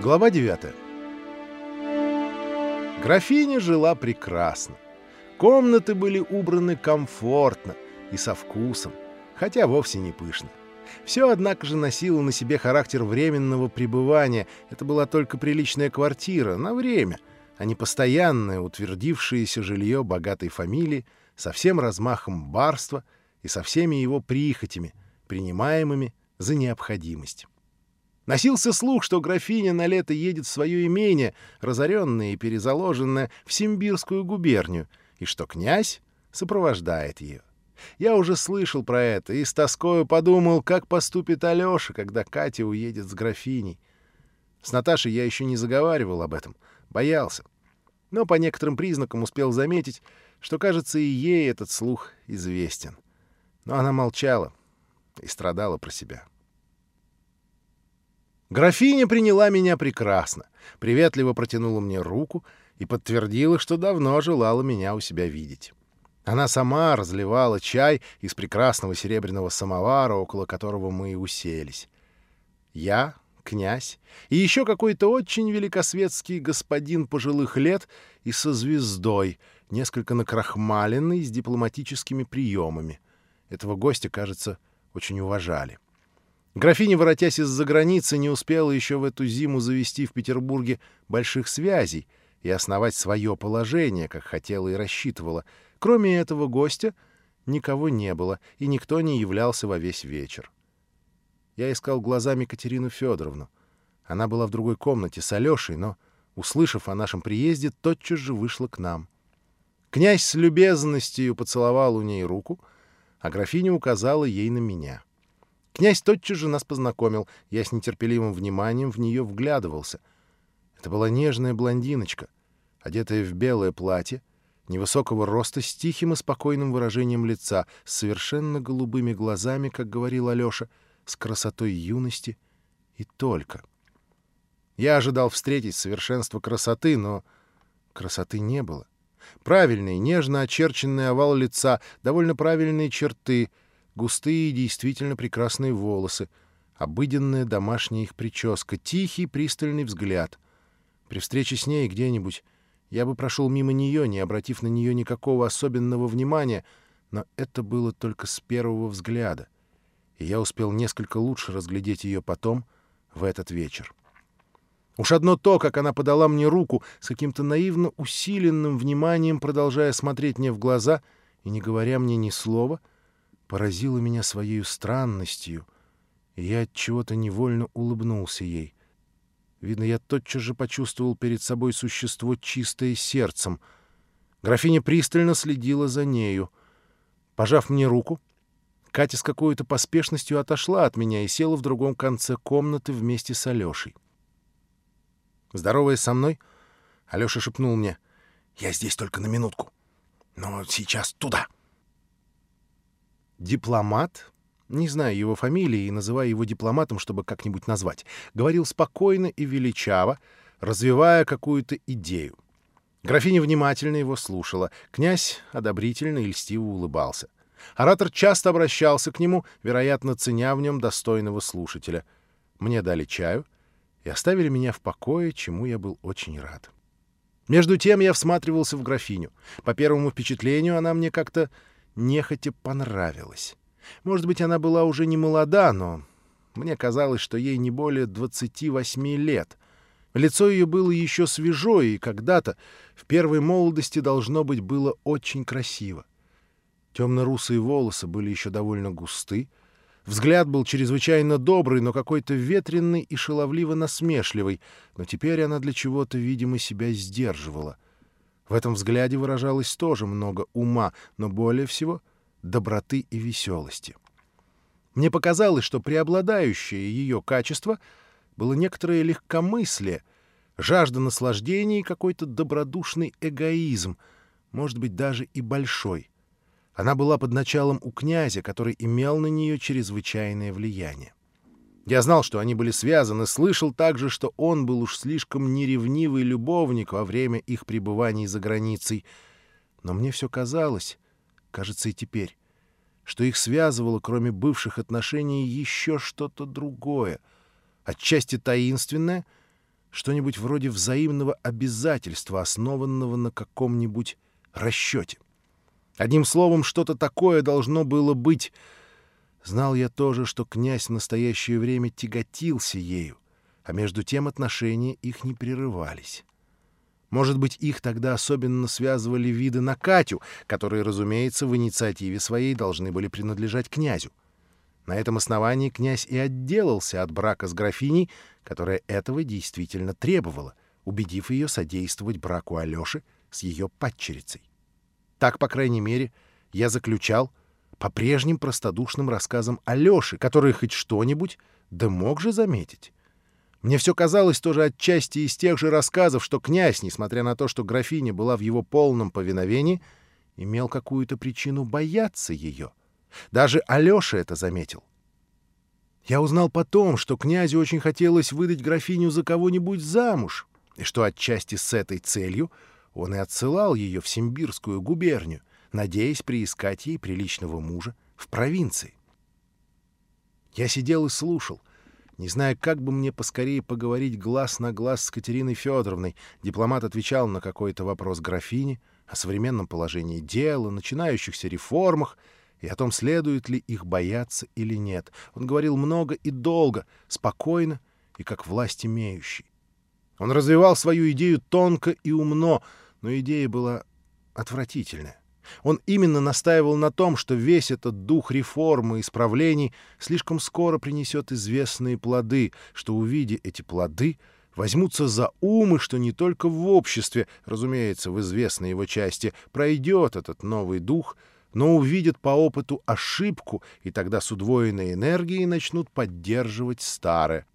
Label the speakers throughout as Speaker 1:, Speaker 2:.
Speaker 1: Глава 9 Графиня жила прекрасно. Комнаты были убраны комфортно и со вкусом, хотя вовсе не пышно. Все, однако же, носило на себе характер временного пребывания. Это была только приличная квартира на время, а не постоянное утвердившееся жилье богатой фамилии со всем размахом барства и со всеми его прихотями, принимаемыми за необходимость. Носился слух, что графиня на лето едет в свое имение, разоренное и перезаложенное в Симбирскую губернию, и что князь сопровождает ее. Я уже слышал про это и с тоскою подумал, как поступит Алёша, когда Катя уедет с графиней. С Наташей я еще не заговаривал об этом, боялся. Но по некоторым признакам успел заметить, что, кажется, и ей этот слух известен. Но она молчала и страдала про себя. Графиня приняла меня прекрасно, приветливо протянула мне руку и подтвердила, что давно желала меня у себя видеть. Она сама разливала чай из прекрасного серебряного самовара, около которого мы и уселись. Я, князь и еще какой-то очень великосветский господин пожилых лет и со звездой, несколько накрахмаленный, с дипломатическими приемами. Этого гостя, кажется, очень уважали. — Графиня, воротясь из-за границы, не успела еще в эту зиму завести в Петербурге больших связей и основать свое положение, как хотела и рассчитывала. Кроме этого гостя никого не было, и никто не являлся во весь вечер. Я искал глазами Катерину Федоровну. Она была в другой комнате с Алешей, но, услышав о нашем приезде, тотчас же вышла к нам. Князь с любезностью поцеловал у ней руку, а графиня указала ей на меня — Князь тотчас же нас познакомил. Я с нетерпеливым вниманием в нее вглядывался. Это была нежная блондиночка, одетая в белое платье, невысокого роста, с тихим и спокойным выражением лица, с совершенно голубыми глазами, как говорил Алёша, с красотой юности и только. Я ожидал встретить совершенство красоты, но красоты не было. Правильный, нежно очерченный овал лица, довольно правильные черты — густые и действительно прекрасные волосы, обыденная домашняя их прическа, тихий пристальный взгляд. При встрече с ней где-нибудь я бы прошел мимо нее, не обратив на нее никакого особенного внимания, но это было только с первого взгляда, и я успел несколько лучше разглядеть ее потом, в этот вечер. Уж одно то, как она подала мне руку, с каким-то наивно усиленным вниманием, продолжая смотреть мне в глаза и не говоря мне ни слова — поразила меня своей странностью, и я от чего-то невольно улыбнулся ей. Видно, я тотчас же почувствовал перед собой существо чистое сердцем. Графиня пристально следила за нею. Пожав мне руку, Катя с какой-то поспешностью отошла от меня и села в другом конце комнаты вместе с Алешей. Здороваясь со мной, Алеша шепнул мне, «Я здесь только на минутку, но сейчас туда». Дипломат, не знаю его фамилии и называю его дипломатом, чтобы как-нибудь назвать, говорил спокойно и величаво, развивая какую-то идею. Графиня внимательно его слушала. Князь одобрительно и льстиво улыбался. Оратор часто обращался к нему, вероятно, ценя в нем достойного слушателя. Мне дали чаю и оставили меня в покое, чему я был очень рад. Между тем я всматривался в графиню. По первому впечатлению она мне как-то нехотя понравилась. Может быть, она была уже не молода, но мне казалось, что ей не более 28 лет. Лицо ее было еще свежо, и когда-то, в первой молодости, должно быть, было очень красиво. Темно-русые волосы были еще довольно густы, Взгляд был чрезвычайно добрый, но какой-то ветренный и шаловливо насмешливый, но теперь она для чего-то, видимо, себя сдерживала — в этом взгляде выражалось тоже много ума, но более всего доброты и веселости. Мне показалось, что преобладающее ее качество было некоторое легкомыслие, жажда наслаждения и какой-то добродушный эгоизм, может быть, даже и большой. Она была под началом у князя, который имел на нее чрезвычайное влияние. Я знал, что они были связаны, слышал также, что он был уж слишком неревнивый любовник во время их пребываний за границей. Но мне все казалось, кажется и теперь, что их связывало, кроме бывших отношений, еще что-то другое, отчасти таинственное, Что-нибудь вроде взаимного обязательства, основанного на каком-нибудь расчете. Одним словом, что-то такое должно было быть. Знал я тоже, что князь в настоящее время тяготился ею, а между тем отношения их не прерывались. Может быть, их тогда особенно связывали виды на Катю, которые, разумеется, в инициативе своей должны были принадлежать князю. На этом основании князь и отделался от брака с графиней, которая этого действительно требовала, убедив ее содействовать браку Алёши с ее падчерицей. Так, по крайней мере, я заключал по прежним простодушным рассказам Алёши, который хоть что-нибудь да мог же заметить. Мне все казалось тоже отчасти из тех же рассказов, что князь, несмотря на то, что графиня была в его полном повиновении, имел какую-то причину бояться ее. Даже Алёша это заметил. Я узнал потом, что князю очень хотелось выдать графиню за кого-нибудь замуж, и что отчасти с этой целью он и отсылал ее в Симбирскую губернию, надеясь приискать ей приличного мужа в провинции. Я сидел и слушал, не зная, как бы мне поскорее поговорить глаз на глаз с Катериной Федоровной, дипломат отвечал на какой-то вопрос графини о современном положении дела, начинающихся реформах и о том, следует ли их бояться или нет. Он говорил много и долго, спокойно и как власть имеющий. Он развивал свою идею тонко и умно, но идея была отвратительная. Он именно настаивал на том, что весь этот дух реформы и исправлений слишком скоро принесет известные плоды, что, увидя эти плоды, возьмутся за ум, и что не только в обществе, разумеется, в известной его части, пройдет этот новый дух, но увидят по опыту ошибку, и тогда с удвоенной энергией начнут поддерживать старое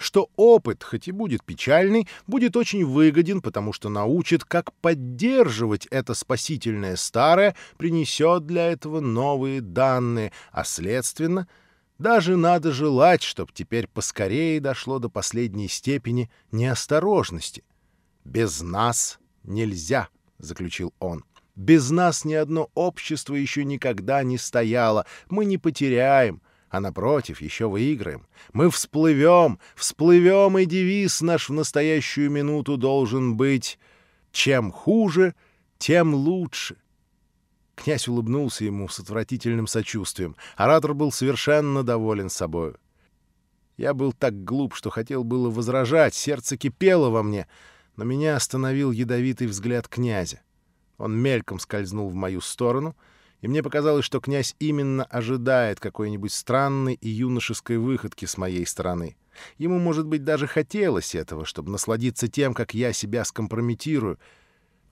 Speaker 1: что опыт, хоть и будет печальный, будет очень выгоден, потому что научит, как поддерживать это спасительное старое, принесет для этого новые данные, а следственно, даже надо желать, чтобы теперь поскорее дошло до последней степени неосторожности. «Без нас нельзя», — заключил он. «Без нас ни одно общество еще никогда не стояло. Мы не потеряем, а напротив, еще выиграем. Мы всплывем, всплывем, и девиз наш в настоящую минуту должен быть «Чем хуже, тем лучше». Князь улыбнулся ему с отвратительным сочувствием. Оратор был совершенно доволен собою. Я был так глуп, что хотел было возражать, сердце кипело во мне, но меня остановил ядовитый взгляд князя. Он мельком скользнул в мою сторону — и мне показалось, что князь именно ожидает какой-нибудь странной и юношеской выходки с моей стороны. Ему, может быть, даже хотелось этого, чтобы насладиться тем, как я себя скомпрометирую.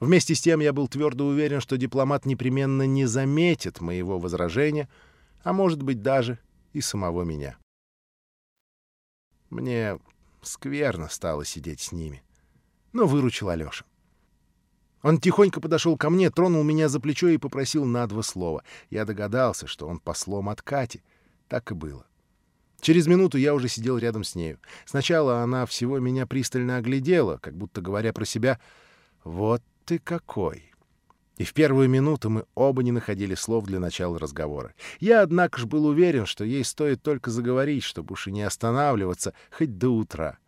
Speaker 1: Вместе с тем я был твердо уверен, что дипломат непременно не заметит моего возражения, а, может быть, даже и самого меня. Мне скверно стало сидеть с ними. Но выручил Алёша. Он тихонько подошел ко мне, тронул меня за плечо и попросил на два слова. Я догадался, что он послом от Кати. Так и было. Через минуту я уже сидел рядом с нею. Сначала она всего меня пристально оглядела, как будто говоря про себя «Вот ты какой!» И в первую минуту мы оба не находили слов для начала разговора. Я, однако ж, был уверен, что ей стоит только заговорить, чтобы уж и не останавливаться хоть до утра.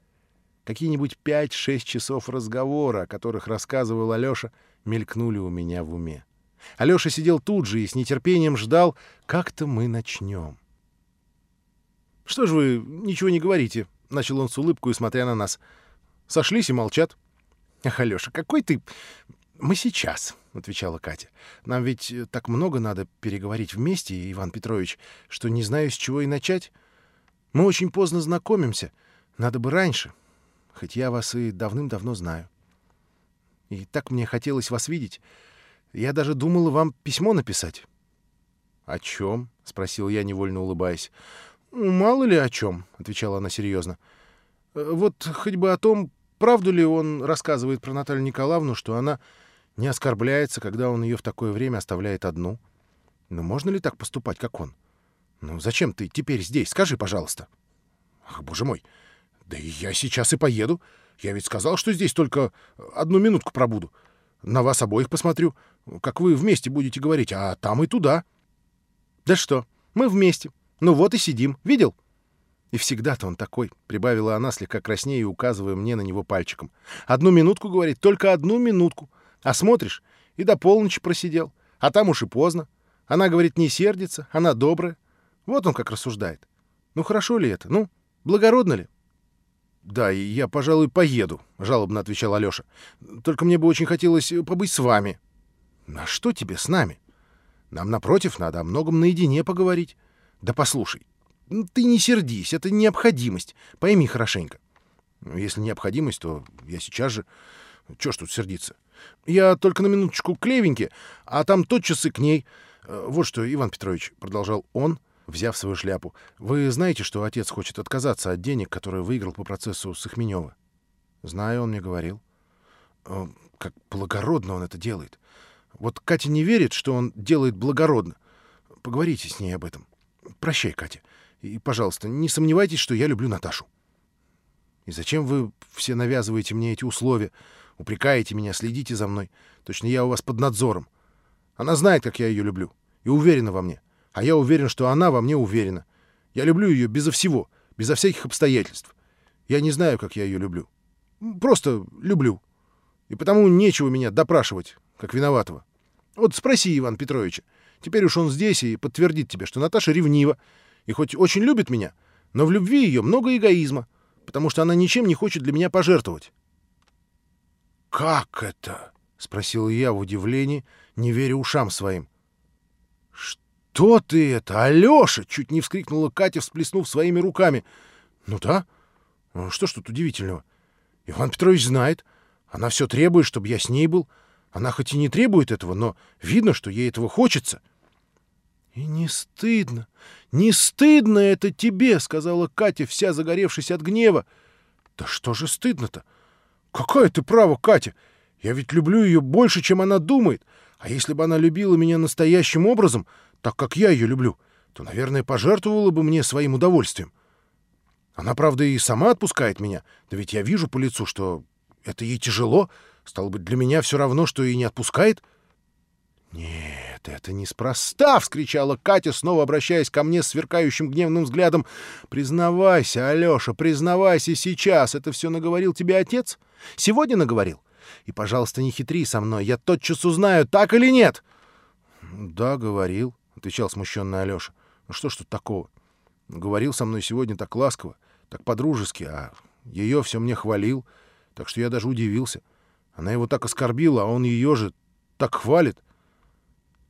Speaker 1: Какие-нибудь пять-шесть часов разговора, о которых рассказывал Алёша, мелькнули у меня в уме. Алёша сидел тут же и с нетерпением ждал, как-то мы начнем. «Что ж вы ничего не говорите?» — начал он с улыбкой, смотря на нас. «Сошлись и молчат». «Ах, Алёша, какой ты...» «Мы сейчас», — отвечала Катя. «Нам ведь так много надо переговорить вместе, Иван Петрович, что не знаю, с чего и начать. Мы очень поздно знакомимся. Надо бы раньше хоть я вас и давным-давно знаю. И так мне хотелось вас видеть. Я даже думала вам письмо написать». «О чем?» — спросил я, невольно улыбаясь. «Мало ли о чем», — отвечала она серьезно. «Э, «Вот хоть бы о том, правду ли он рассказывает про Наталью Николаевну, что она не оскорбляется, когда он ее в такое время оставляет одну. Но можно ли так поступать, как он? Ну зачем ты теперь здесь? Скажи, пожалуйста». «Ах, боже мой!» Да я сейчас и поеду. Я ведь сказал, что здесь только одну минутку пробуду. На вас обоих посмотрю, как вы вместе будете говорить, а там и туда. Да что, мы вместе. Ну вот и сидим. Видел? И всегда-то он такой, — прибавила она, слегка краснее и указывая мне на него пальчиком. Одну минутку, — говорит, — только одну минутку. А смотришь, и до полночи просидел. А там уж и поздно. Она, говорит, не сердится, она добрая. Вот он как рассуждает. Ну, хорошо ли это? Ну, благородно ли? «Да, я, пожалуй, поеду», — жалобно отвечал Алёша. «Только мне бы очень хотелось побыть с вами». «На что тебе с нами? Нам, напротив, надо о многом наедине поговорить. Да послушай, ты не сердись, это необходимость. Пойми хорошенько. Если необходимость, то я сейчас же... Чё ж тут сердиться? Я только на минуточку к Левеньке, а там тотчас и к ней. Э, вот что, Иван Петрович, — продолжал он, взяв свою шляпу, — вы знаете, что отец хочет отказаться от денег, которые выиграл по процессу Сахменева? Знаю, он мне говорил. Э, как благородно он это делает. Вот Катя не верит, что он делает благородно. Поговорите с ней об этом. Прощай, Катя. И, пожалуйста, не сомневайтесь, что я люблю Наташу. И зачем вы все навязываете мне эти условия, упрекаете меня, следите за мной? Точно я у вас под надзором. Она знает, как я ее люблю, и уверена во мне. А я уверен, что она во мне уверена. Я люблю ее безо всего, безо всяких обстоятельств. Я не знаю, как я ее люблю. Просто люблю. И потому нечего меня допрашивать, как виноватого. Вот спроси Иван Петровича. Теперь уж он здесь и подтвердит тебе, что Наташа ревнива, и хоть очень любит меня, но в любви ее много эгоизма, потому что она ничем не хочет для меня пожертвовать. «Как это?» — спросил я в удивлении, не веря ушам своим. «Что ты это, Алёша?» — чуть не вскрикнула Катя, всплеснув своими руками. «Ну да. Ну что ж тут удивительного? Иван Петрович знает. Она все требует, чтобы я с ней был. Она хоть и не требует этого, но видно, что ей этого хочется. «И не стыдно, не стыдно это тебе!» — сказала Катя, вся загоревшись от гнева. «Да что же стыдно-то? Какое ты право, Катя? Я ведь люблю ее больше, чем она думает. А если бы она любила меня настоящим образом, так как я ее люблю, то, наверное, пожертвовала бы мне своим удовольствием. Она, правда, и сама отпускает меня, да ведь я вижу по лицу, что это ей тяжело. Стало быть, для меня все равно, что и не отпускает». «Нет». «Нет, это неспроста!» — вскричала Катя, снова обращаясь ко мне с сверкающим гневным взглядом. «Признавайся, Алёша, признавайся сейчас. Это все наговорил тебе отец? Сегодня наговорил? И, пожалуйста, не хитри со мной. Я тотчас узнаю, так или нет!» «Да, говорил», — отвечал смущенный Алёша. «Ну что ж тут такого? Говорил со мной сегодня так ласково, так по-дружески, а ее все мне хвалил, так что я даже удивился. Она его так оскорбила, а он ее же так хвалит».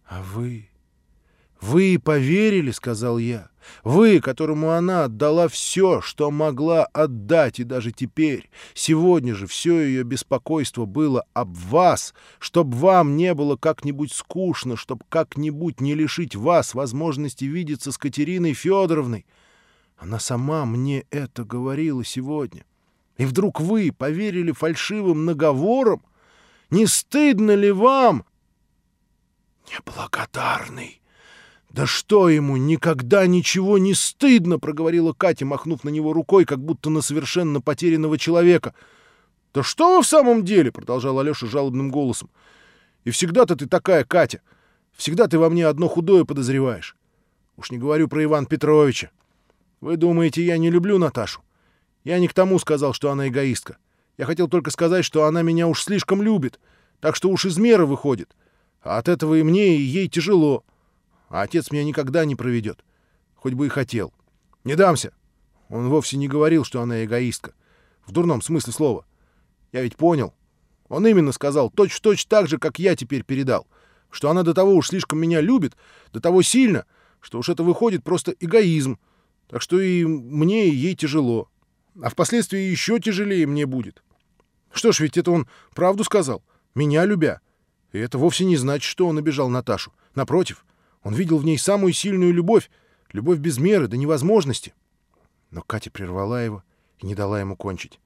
Speaker 1: «А вы? Вы поверили, — сказал я, — вы, которому она отдала все, что могла отдать, и даже теперь, сегодня же все ее беспокойство было об вас, чтоб вам не было как-нибудь скучно, чтоб как-нибудь не лишить вас возможности видеться с Катериной Федоровной. Она сама мне это говорила сегодня. И вдруг вы поверили фальшивым наговорам? Не стыдно ли вам, «Неблагодарный! Да что ему, никогда ничего не стыдно!» — проговорила Катя, махнув на него рукой, как будто на совершенно потерянного человека. «Да что вы в самом деле?» — продолжал Алеша жалобным голосом. «И всегда-то ты такая, Катя. Всегда ты во мне одно худое подозреваешь. Уж не говорю про Ивана Петровича. Вы думаете, я не люблю Наташу? Я не к тому сказал, что она эгоистка. Я хотел только сказать, что она меня уж слишком любит, так что уж из меры выходит. А от этого и мне, и ей тяжело. А отец меня никогда не проведет. Хоть бы и хотел. Не дамся. Он вовсе не говорил, что она эгоистка. В дурном смысле слова. Я ведь понял. Он именно сказал, точь-в-точь -точь так же, как я теперь передал. Что она до того уж слишком меня любит, до того сильно, что уж это выходит просто эгоизм. Так что и мне, и ей тяжело. А впоследствии еще тяжелее мне будет. Что ж, ведь это он правду сказал, меня любя. И это вовсе не значит, что он обижал Наташу. Напротив, он видел в ней самую сильную любовь, любовь без меры до невозможности. Но Катя прервала его и не дала ему кончить.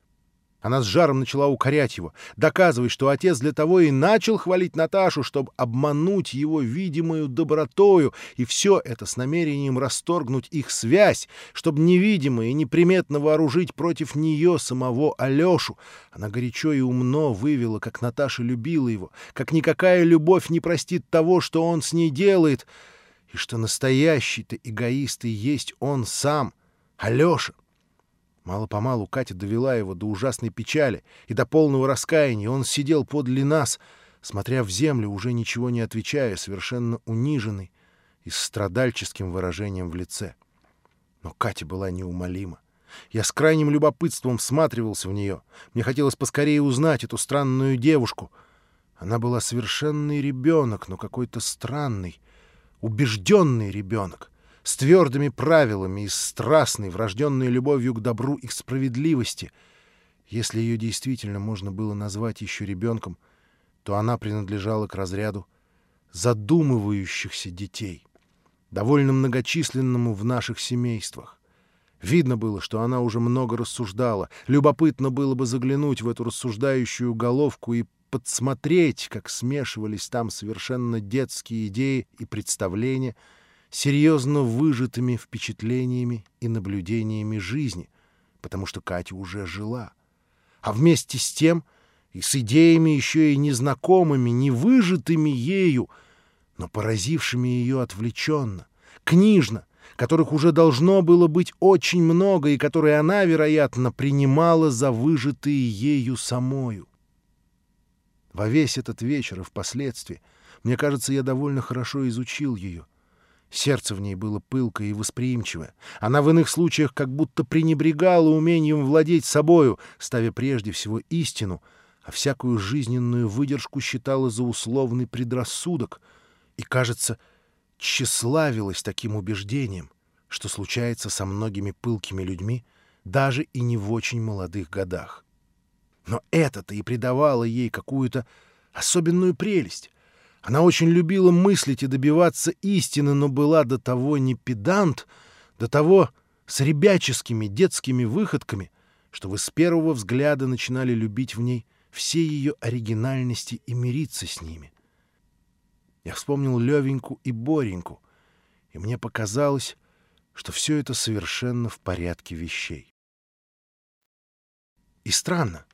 Speaker 1: Она с жаром начала укорять его, доказывая, что отец для того и начал хвалить Наташу, чтобы обмануть его видимую добротою, и все это с намерением расторгнуть их связь, чтобы невидимо и неприметно вооружить против нее самого Алешу. Она горячо и умно вывела, как Наташа любила его, как никакая любовь не простит того, что он с ней делает, и что настоящий-то эгоист и есть он сам, Алеша. Мало-помалу Катя довела его до ужасной печали и до полного раскаяния. Он сидел подле нас, смотря в землю, уже ничего не отвечая, совершенно униженный и с страдальческим выражением в лице. Но Катя была неумолима. Я с крайним любопытством всматривался в нее. Мне хотелось поскорее узнать эту странную девушку. Она была совершенный ребенок, но какой-то странный, убежденный ребенок с твердыми правилами и страстной, врожденной любовью к добру и к справедливости. Если ее действительно можно было назвать еще ребенком, то она принадлежала к разряду задумывающихся детей, довольно многочисленному в наших семействах. Видно было, что она уже много рассуждала. Любопытно было бы заглянуть в эту рассуждающую головку и подсмотреть, как смешивались там совершенно детские идеи и представления — серьезно выжатыми впечатлениями и наблюдениями жизни, потому что Катя уже жила. А вместе с тем и с идеями еще и незнакомыми, не выжатыми ею, но поразившими ее отвлеченно, книжно, которых уже должно было быть очень много и которые она, вероятно, принимала за выжатые ею самою. Во весь этот вечер и впоследствии, мне кажется, я довольно хорошо изучил ее — Сердце в ней было пылкое и восприимчивое. Она в иных случаях как будто пренебрегала умением владеть собою, ставя прежде всего истину, а всякую жизненную выдержку считала за условный предрассудок и, кажется, тщеславилась таким убеждением, что случается со многими пылкими людьми даже и не в очень молодых годах. Но это-то и придавало ей какую-то особенную прелесть. Она очень любила мыслить и добиваться истины, но была до того не педант, до того с ребяческими детскими выходками, что вы с первого взгляда начинали любить в ней все ее оригинальности и мириться с ними. Я вспомнил Левеньку и Бореньку, и мне показалось, что все это совершенно в порядке вещей. И странно,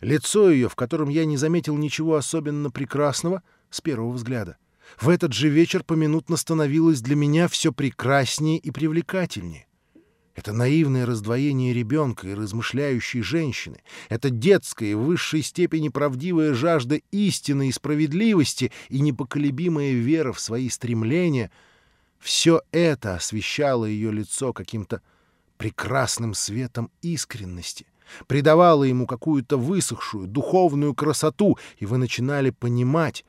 Speaker 1: лицо ее, в котором я не заметил ничего особенно прекрасного — с первого взгляда. В этот же вечер поминутно становилось для меня все прекраснее и привлекательнее. Это наивное раздвоение ребенка и размышляющей женщины, это детская в высшей степени правдивая жажда истины и справедливости и непоколебимая вера в свои стремления — все это освещало ее лицо каким-то прекрасным светом искренности, придавало ему какую-то высохшую духовную красоту, и вы начинали понимать,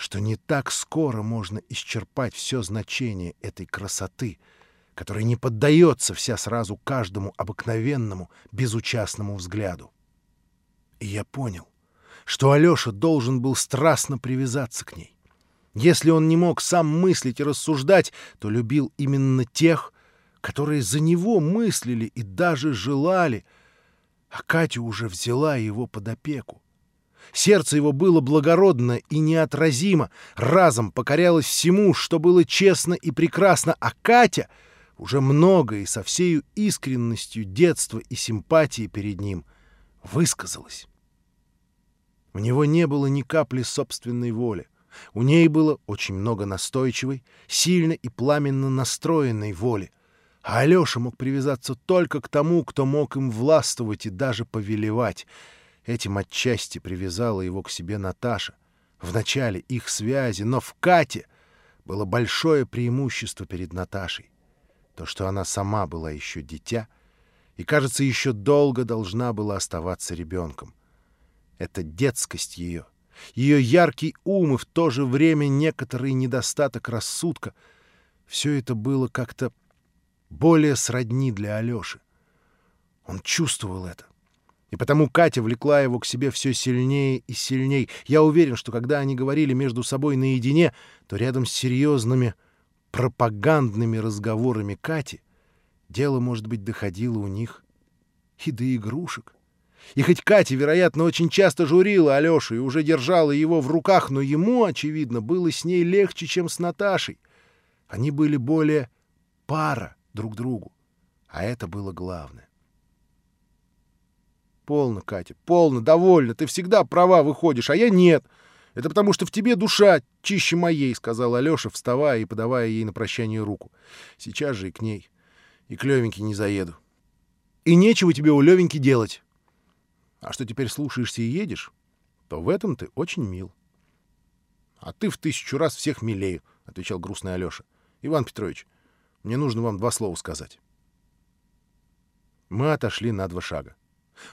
Speaker 1: что не так скоро можно исчерпать все значение этой красоты, которая не поддается вся сразу каждому обыкновенному, безучастному взгляду. И я понял, что Алеша должен был страстно привязаться к ней. Если он не мог сам мыслить и рассуждать, то любил именно тех, которые за него мыслили и даже желали, а Катя уже взяла его под опеку. Сердце его было благородно и неотразимо, разом покорялось всему, что было честно и прекрасно, а Катя уже много и со всею искренностью детства и симпатии перед ним высказалась. У него не было ни капли собственной воли. У ней было очень много настойчивой, сильно и пламенно настроенной воли. А Алеша мог привязаться только к тому, кто мог им властвовать и даже повелевать — Этим отчасти привязала его к себе Наташа. В начале их связи, но в Кате было большое преимущество перед Наташей. То, что она сама была еще дитя и, кажется, еще долго должна была оставаться ребенком. Это детскость ее, ее яркий ум и в то же время некоторый недостаток рассудка — все это было как-то более сродни для Алёши. Он чувствовал это. И потому Катя влекла его к себе все сильнее и сильнее. Я уверен, что когда они говорили между собой наедине, то рядом с серьезными пропагандными разговорами Кати дело, может быть, доходило у них и до игрушек. И хоть Катя, вероятно, очень часто журила Алёшу и уже держала его в руках, но ему, очевидно, было с ней легче, чем с Наташей. Они были более пара друг другу, а это было главное. Полно, Катя, полно, довольно. Ты всегда права выходишь, а я нет. Это потому, что в тебе душа чище моей, — сказал Алёша, вставая и подавая ей на прощание руку. Сейчас же и к ней. И к Лёвеньке не заеду. и нечего тебе у Левеньки делать. А что теперь слушаешься и едешь, то в этом ты очень мил. — А ты в тысячу раз всех милее, — отвечал грустный Алеша. — Иван Петрович, мне нужно вам два слова сказать. Мы отошли на два шага.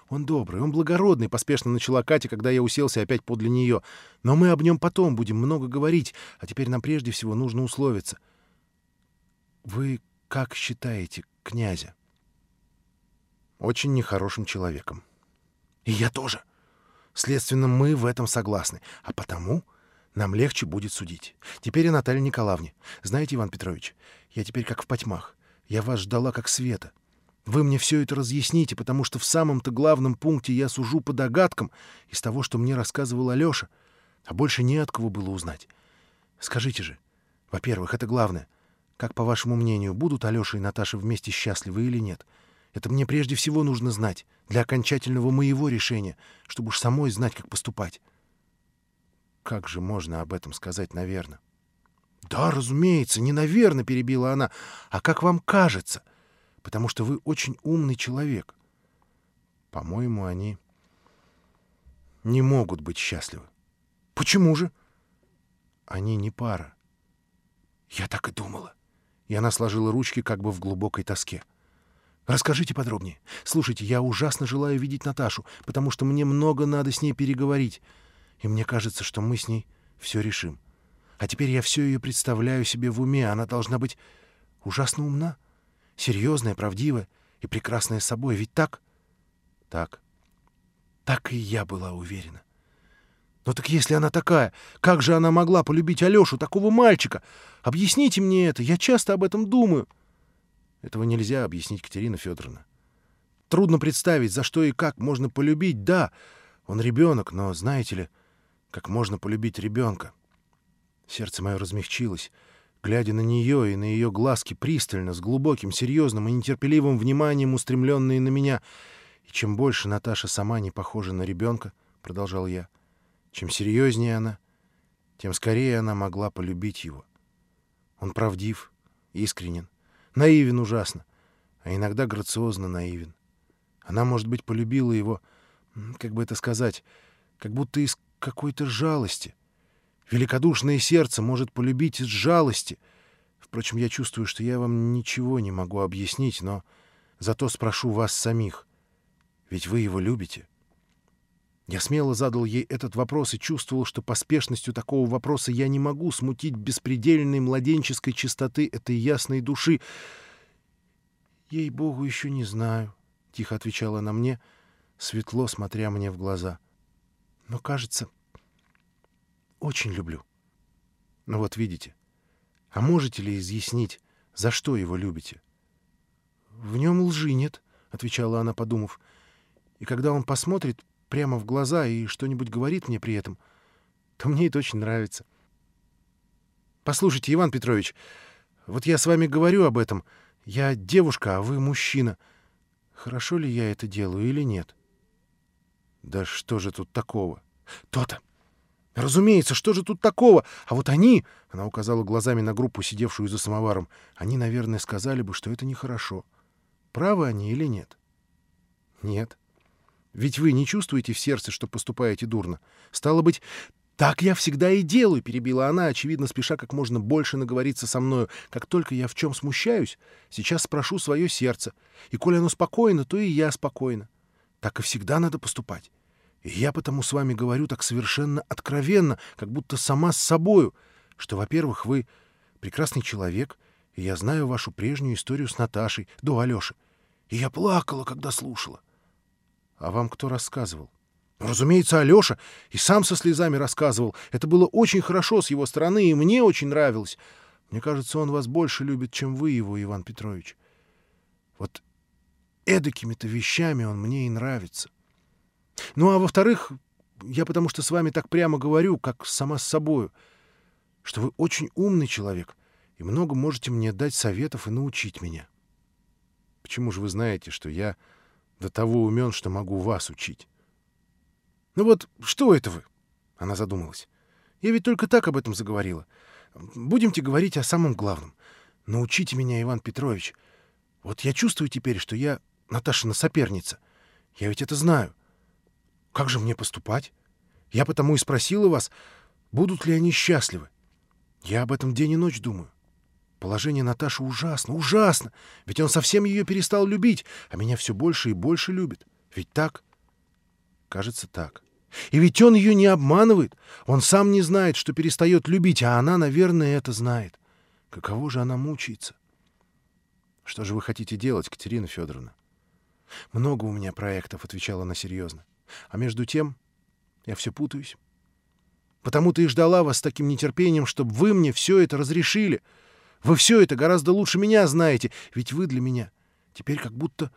Speaker 1: «Он добрый, он благородный», — поспешно начала Катя, когда я уселся опять подле нее. «Но мы об нем потом будем много говорить, а теперь нам прежде всего нужно условиться. Вы как считаете князя?» «Очень нехорошим человеком». «И я тоже. Следственно, мы в этом согласны. А потому нам легче будет судить. Теперь о Наталье Николаевне. Знаете, Иван Петрович, я теперь как в потьмах. Я вас ждала как света. Вы мне все это разъясните, потому что в самом-то главном пункте я сужу по догадкам из того, что мне рассказывал Алёша, а больше не от кого было узнать. Скажите же, во-первых, это главное. Как, по вашему мнению, будут Алёша и Наташа вместе счастливы или нет? Это мне прежде всего нужно знать, для окончательного моего решения, чтобы уж самой знать, как поступать. Как же можно об этом сказать, наверное? Да, разумеется, не наверное, перебила она, а как вам кажется — потому что вы очень умный человек. По-моему, они не могут быть счастливы. Почему же? Они не пара. Я так и думала. И она сложила ручки как бы в глубокой тоске. Расскажите подробнее. Слушайте, я ужасно желаю видеть Наташу, потому что мне много надо с ней переговорить. И мне кажется, что мы с ней все решим. А теперь я все ее представляю себе в уме. Она должна быть ужасно умна серьезная, правдивая и прекрасная собой. Ведь так? Так. Так и я была уверена. Но так если она такая, как же она могла полюбить Алешу, такого мальчика? Объясните мне это, я часто об этом думаю. Этого нельзя объяснить, Катерина Федоровна. Трудно представить, за что и как можно полюбить. Да, он ребенок, но знаете ли, как можно полюбить ребенка? Сердце мое размягчилось глядя на нее и на ее глазки пристально, с глубоким, серьезным и нетерпеливым вниманием, устремленные на меня. И чем больше Наташа сама не похожа на ребенка, — продолжал я, — чем серьезнее она, тем скорее она могла полюбить его. Он правдив, искренен, наивен ужасно, а иногда грациозно наивен. Она, может быть, полюбила его, как бы это сказать, как будто из какой-то жалости — Великодушное сердце может полюбить из жалости. Впрочем, я чувствую, что я вам ничего не могу объяснить, но зато спрошу вас самих. Ведь вы его любите. Я смело задал ей этот вопрос и чувствовал, что поспешностью такого вопроса я не могу смутить беспредельной младенческой чистоты этой ясной души. «Ей-богу, еще не знаю», — тихо отвечала она мне, светло смотря мне в глаза. «Но, кажется, очень люблю. Ну вот видите. А можете ли изъяснить, за что его любите? В нем лжи нет, отвечала она, подумав. И когда он посмотрит прямо в глаза и что-нибудь говорит мне при этом, то мне это очень нравится. Послушайте, Иван Петрович, вот я с вами говорю об этом. Я девушка, а вы мужчина. Хорошо ли я это делаю или нет? Да что же тут такого? То-то. Разумеется, что же тут такого? А вот они, она указала глазами на группу, сидевшую за самоваром, они, наверное, сказали бы, что это нехорошо. Правы они или нет? Нет. Ведь вы не чувствуете в сердце, что поступаете дурно. Стало быть, так я всегда и делаю, перебила она, очевидно, спеша как можно больше наговориться со мною. Как только я в чем смущаюсь, сейчас спрошу свое сердце. И коли оно спокойно, то и я спокойно. Так и всегда надо поступать. И я потому с вами говорю так совершенно откровенно, как будто сама с собою, что, во-первых, вы прекрасный человек, и я знаю вашу прежнюю историю с Наташей, до Алёши. И я плакала, когда слушала. А вам кто рассказывал? Разумеется, Алёша, и сам со слезами рассказывал. Это было очень хорошо с его стороны, и мне очень нравилось. Мне кажется, он вас больше любит, чем вы его, Иван Петрович. Вот эдакими-то вещами он мне и нравится. Ну, а во-вторых, я потому что с вами так прямо говорю, как сама с собою, что вы очень умный человек и много можете мне дать советов и научить меня. Почему же вы знаете, что я до того умен, что могу вас учить? Ну вот, что это вы? Она задумалась. Я ведь только так об этом заговорила. Будемте говорить о самом главном. Научите меня, Иван Петрович. Вот я чувствую теперь, что я Наташина соперница. Я ведь это знаю. Как же мне поступать? Я потому и спросила вас, будут ли они счастливы. Я об этом день и ночь думаю. Положение Наташи ужасно, ужасно. Ведь он совсем ее перестал любить, а меня все больше и больше любит. Ведь так? Кажется, так. И ведь он ее не обманывает. Он сам не знает, что перестает любить, а она, наверное, это знает. Каково же она мучается? Что же вы хотите делать, Катерина Федоровна? Много у меня проектов, отвечала она серьезно. А между тем я все путаюсь. Потому-то и ждала вас с таким нетерпением, чтобы вы мне все это разрешили. Вы все это гораздо лучше меня знаете, ведь вы для меня теперь как будто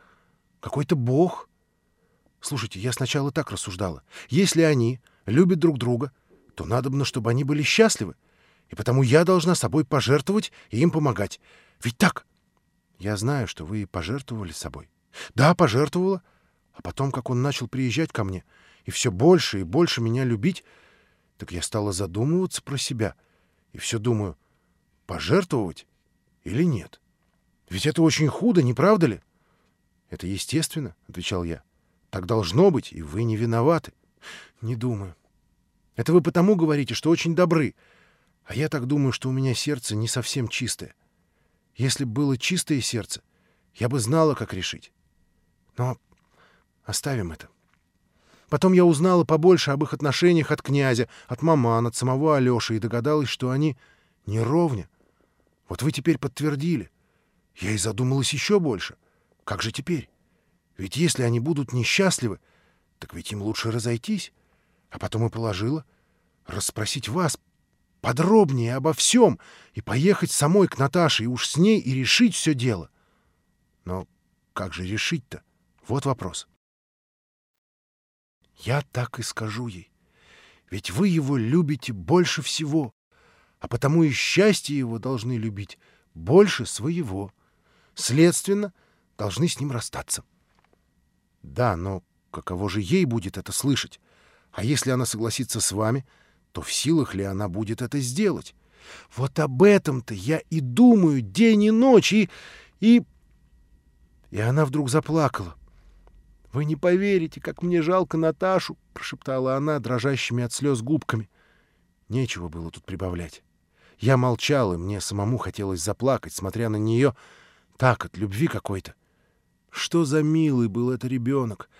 Speaker 1: какой-то бог. Слушайте, я сначала так рассуждала. Если они любят друг друга, то надобно, чтобы они были счастливы. И потому я должна собой пожертвовать и им помогать. Ведь так? Я знаю, что вы пожертвовали собой. Да, пожертвовала. А потом, как он начал приезжать ко мне и все больше и больше меня любить, так я стала задумываться про себя. И все думаю, пожертвовать или нет? Ведь это очень худо, не правда ли? — Это естественно, — отвечал я. — Так должно быть, и вы не виноваты. — Не думаю. Это вы потому говорите, что очень добры. А я так думаю, что у меня сердце не совсем чистое. Если бы было чистое сердце, я бы знала, как решить. Но оставим это. Потом я узнала побольше об их отношениях от князя, от маман, от самого Алёши и догадалась, что они не ровня. Вот вы теперь подтвердили. Я и задумалась еще больше. Как же теперь? Ведь если они будут несчастливы, так ведь им лучше разойтись. А потом и положила расспросить вас подробнее обо всем и поехать самой к Наташе и уж с ней и решить все дело. Но как же решить-то? Вот вопрос. Я так и скажу ей. Ведь вы его любите больше всего, а потому и счастье его должны любить больше своего. Следственно, должны с ним расстаться. Да, но каково же ей будет это слышать? А если она согласится с вами, то в силах ли она будет это сделать? Вот об этом-то я и думаю день и ночь, и... И, и она вдруг заплакала. «Вы не поверите, как мне жалко Наташу!» — прошептала она дрожащими от слез губками. Нечего было тут прибавлять. Я молчал, и мне самому хотелось заплакать, смотря на нее так, от любви какой-то. Что за милый был это ребенок!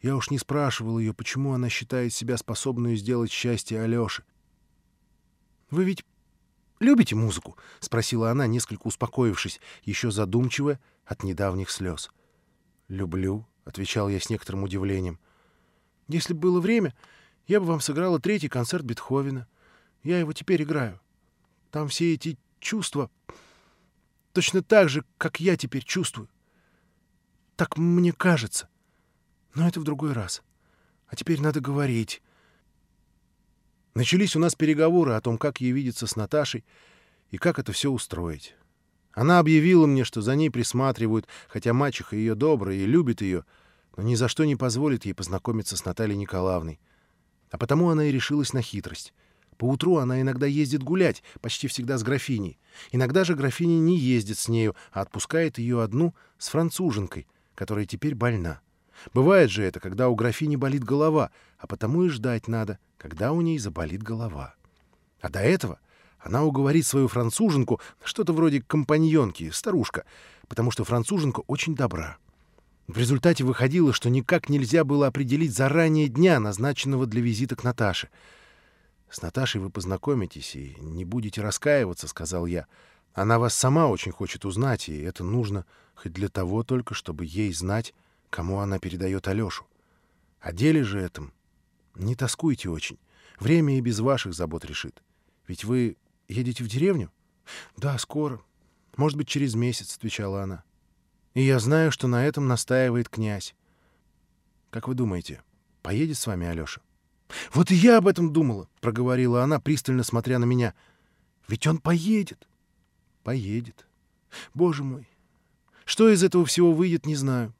Speaker 1: Я уж не спрашивал ее, почему она считает себя способной сделать счастье Алёши. «Вы ведь любите музыку?» — спросила она, несколько успокоившись, еще задумчивая от недавних слез. «Люблю», — отвечал я с некоторым удивлением. «Если бы было время, я бы вам сыграла третий концерт Бетховена. Я его теперь играю. Там все эти чувства точно так же, как я теперь чувствую. Так мне кажется. Но это в другой раз. А теперь надо говорить». Начались у нас переговоры о том, как ей видеться с Наташей и как это все устроить. Она объявила мне, что за ней присматривают, хотя мачеха ее добрая и любит ее, но ни за что не позволит ей познакомиться с Натальей Николаевной. А потому она и решилась на хитрость. Поутру она иногда ездит гулять, почти всегда с графиней. Иногда же графиня не ездит с нею, а отпускает ее одну с француженкой, которая теперь больна. Бывает же это, когда у графини болит голова, а потому и ждать надо, когда у ней заболит голова. А до этого она уговорит свою француженку, что-то вроде компаньонки, старушка, потому что француженка очень добра. В результате выходило, что никак нельзя было определить заранее дня, назначенного для визита к Наташе. «С Наташей вы познакомитесь и не будете раскаиваться», — сказал я. «Она вас сама очень хочет узнать, и это нужно хоть для того только, чтобы ей знать, кому она передает Алёшу. О деле же этом не тоскуйте очень. Время и без ваших забот решит. Ведь вы едете в деревню? Да, скоро. Может быть, через месяц, отвечала она. И я знаю, что на этом настаивает князь. Как вы думаете, поедет с вами Алёша? Вот и я об этом думала, проговорила она, пристально смотря на меня. Ведь он поедет. Поедет. Боже мой. Что из этого всего выйдет, не знаю.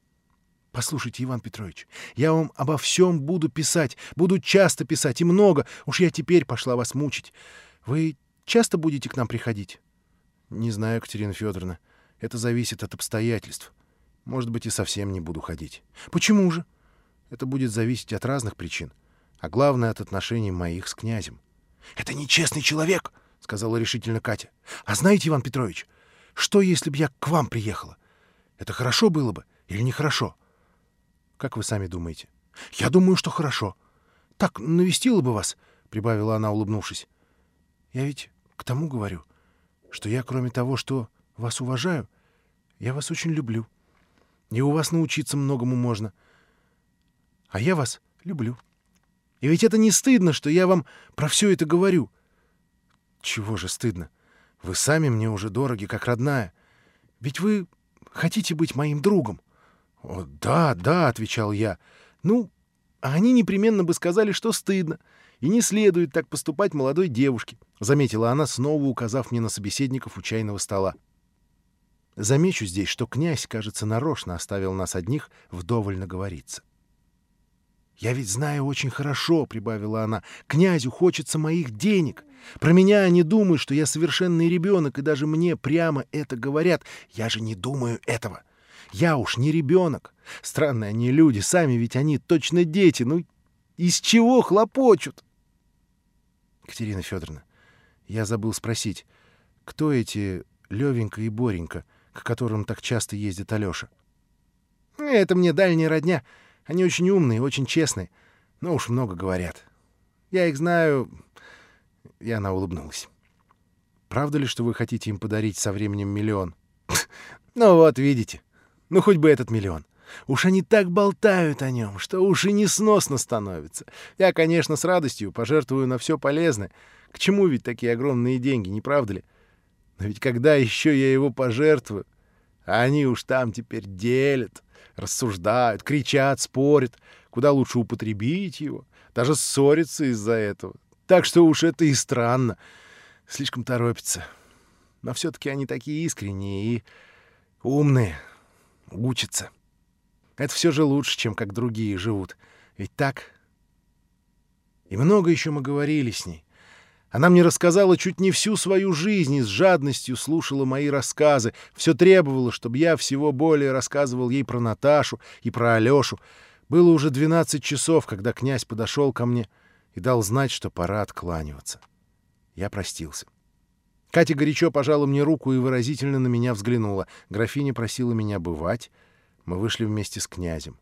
Speaker 1: Послушайте, Иван Петрович, я вам обо всем буду писать, буду часто писать и много. Уж я теперь пошла вас мучить. Вы Часто будете к нам приходить? Не знаю, Катерина Федоровна. Это зависит от обстоятельств. Может быть, и совсем не буду ходить. Почему же? Это будет зависеть от разных причин, а главное — от отношений моих с князем. — Это нечестный человек, — сказала решительно Катя. — А знаете, Иван Петрович, что, если бы я к вам приехала? Это хорошо было бы или нехорошо? Как вы сами думаете? — Я думаю, что хорошо. Так, навестила бы вас, — прибавила она, улыбнувшись. — Я ведь к тому говорю, что я, кроме того, что вас уважаю, я вас очень люблю. И у вас научиться многому можно. А я вас люблю. И ведь это не стыдно, что я вам про все это говорю. Чего же стыдно? Вы сами мне уже дороги, как родная. Ведь вы хотите быть моим другом. О, да, да, отвечал я. Ну, а они непременно бы сказали, что стыдно. И не следует так поступать молодой девушке, заметила она, снова указав мне на собеседников у чайного стола. Замечу здесь, что князь, кажется, нарочно оставил нас одних вдоволь наговориться. «Я ведь знаю очень хорошо», — прибавила она, — «князю хочется моих денег. Про меня они думают, что я совершенный ребенок, и даже мне прямо это говорят. Я же не думаю этого. Я уж не ребенок. Странные они люди, сами ведь они точно дети. Ну, из чего хлопочут?» Катерина Федоровна, я забыл спросить, кто эти Левенька и Боренька, к которым так часто ездит Алёша? «Это мне дальняя родня». Они очень умные, очень честные, но уж много говорят. Я их знаю...» И она улыбнулась. «Правда ли, что вы хотите им подарить со временем миллион?» «Ну вот, видите. Ну, хоть бы этот миллион. Уж они так болтают о нем, что уж и несносно становится. Я, конечно, с радостью пожертвую на все полезное. К чему ведь такие огромные деньги, не правда ли? Но ведь когда еще я его пожертвую, они уж там теперь делят рассуждают, кричат, спорят, куда лучше употребить его, даже ссорятся из-за этого. Так что уж это и странно. Слишком торопятся. Но все-таки они такие искренние и умные, учатся. Это все же лучше, чем как другие живут. Ведь так? И много еще мы говорили с ней. Она мне рассказала чуть не всю свою жизнь и с жадностью слушала мои рассказы, все требовала, чтобы я всего более рассказывал ей про Наташу и про Алешу. Было уже двенадцать часов, когда князь подошел ко мне и дал знать, что пора откланиваться. Я простился. Катя горячо пожала мне руку и выразительно на меня взглянула. Графиня просила меня бывать. Мы вышли вместе с князем.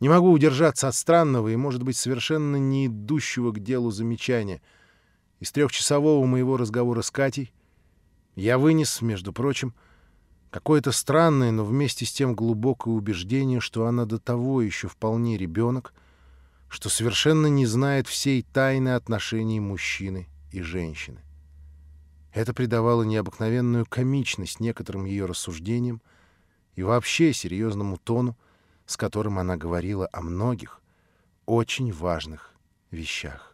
Speaker 1: Не могу удержаться от странного и, может быть, совершенно не идущего к делу замечания. Из трехчасового моего разговора с Катей я вынес, между прочим, какое-то странное, но вместе с тем глубокое убеждение, что она до того еще вполне ребенок, что совершенно не знает всей тайны отношений мужчины и женщины. Это придавало необыкновенную комичность некоторым ее рассуждениям и вообще серьезному тону, с которым она говорила о многих очень важных вещах.